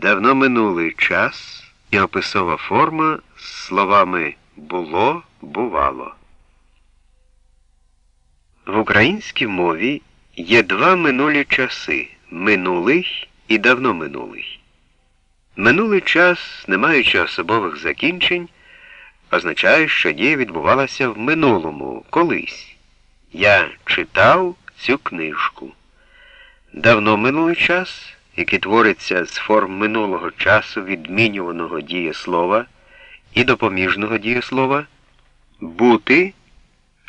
давно минулий час і описова форма з словами було, бувало. В українській мові є два минулі часи минулий і давно минулий. Минулий час, не маючи особових закінчень, означає, що дія відбувалася в минулому, колись. Я читав цю книжку. Давно минулий час, який твориться з форм минулого часу відмінюваного дієслова і допоміжного дієслова, бути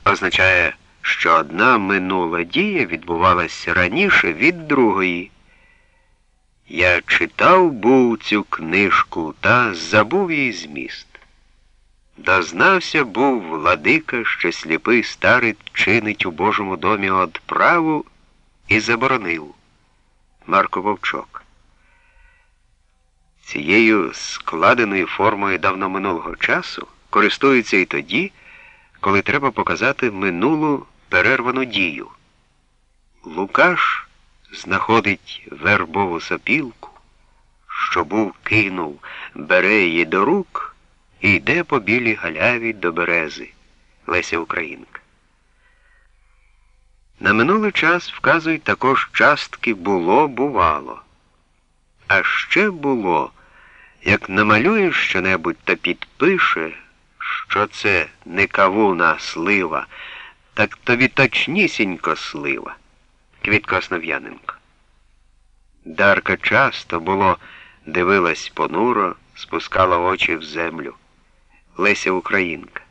означає, що одна минула дія відбувалася раніше від другої. Я читав був цю книжку та забув її зміст. Дознався був владика, що сліпий старий чинить у Божому домі одправу і заборонив Марко Вовчок. Цією складеною формою давно минулого часу користуються і тоді, коли треба показати минулу перервану дію. Лукаш знаходить вербову сопілку, що був кинув, бере її до рук і йде по білій галяві до берези Леся Українка. На минулий час вказують також частки було, бувало. А ще було, як намалює щонебудь та підпише, що це не кавуна слива, так тобі точнісінько слива. Квітка Основ'яненко. Дарка часто було, дивилась понуро, спускала очі в землю. Леся Українка.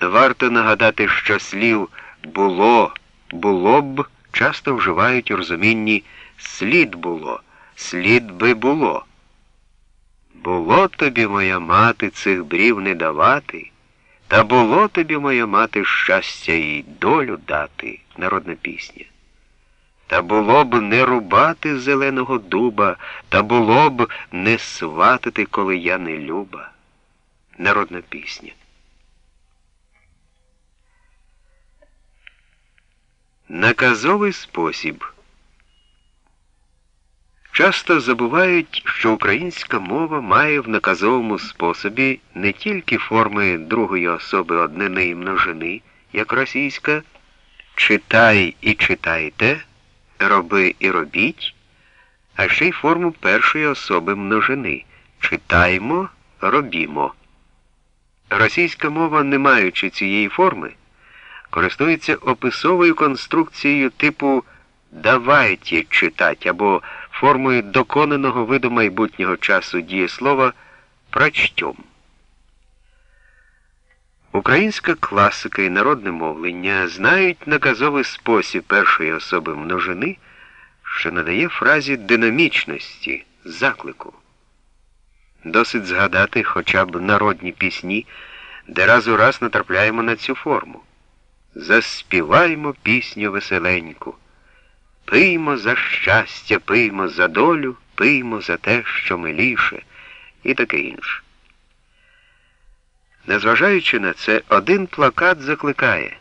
Варто нагадати, що слів було, було б часто вживають у розумінні слід було, слід би було. Було тобі, моя мати, цих брів не давати, та було тобі, моя мати, щастя і долю дати, народна пісня. Та було б не рубати зеленого дуба, та було б не сватати, коли я не люба. Народна пісня. Наказовий спосіб. Часто забувають, що українська мова має в наказовому способі не тільки форми другої особи однини і множини, як російська, читай і читайте, роби і робіть, а ще й форму першої особи множини. Читаймо, робімо. Російська мова, не маючи цієї форми, користується описовою конструкцією типу давайте читать або формою доконаного виду майбутнього часу дієслова прочтем. Українська класика і народне мовлення знають наказовий спосіб першої особи множини, що надає фразі динамічності, заклику. Досить згадати хоча б народні пісні, де раз у раз натрапляємо на цю форму. Заспіваймо пісню веселеньку. Пиймо за щастя, пиймо за долю, пиймо за те, що миліше, і таке інше. Незважаючи на це, один плакат закликає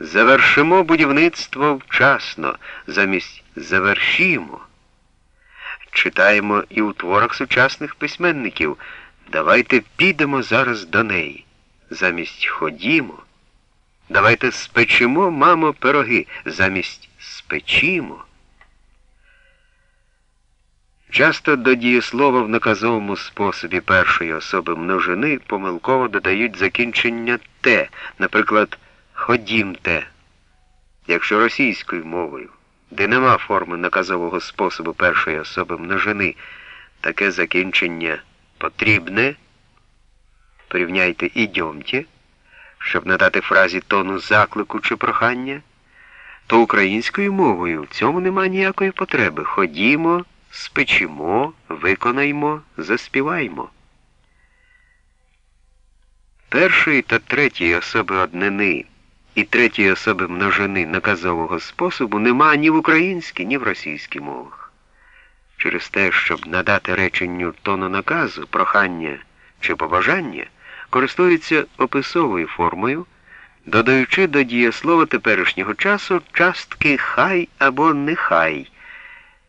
Завершимо будівництво вчасно, замість завершімо. Читаємо і у творах сучасних письменників. Давайте підемо зараз до неї. Замість ходімо. Давайте спечимо, мамо, пироги, замість спечімо. Часто до дієслова в наказовому способі першої особи множини помилково додають закінчення те, наприклад, ходімте, якщо російською мовою, де нема форми наказового способу першої особи множини, таке закінчення потрібне. Порівняйте ідьомте, щоб надати фразі тону заклику чи прохання, то українською мовою в цьому нема ніякої потреби. Ходімо спечімо, виконаймо, заспіваймо. Першої та третьої особи однини і третьої особи множини наказового способу нема ні в українській, ні в російській мовах. Через те, щоб надати реченню тону наказу, прохання чи побажання, користується описовою формою, додаючи до дієслова теперішнього часу частки хай або нехай.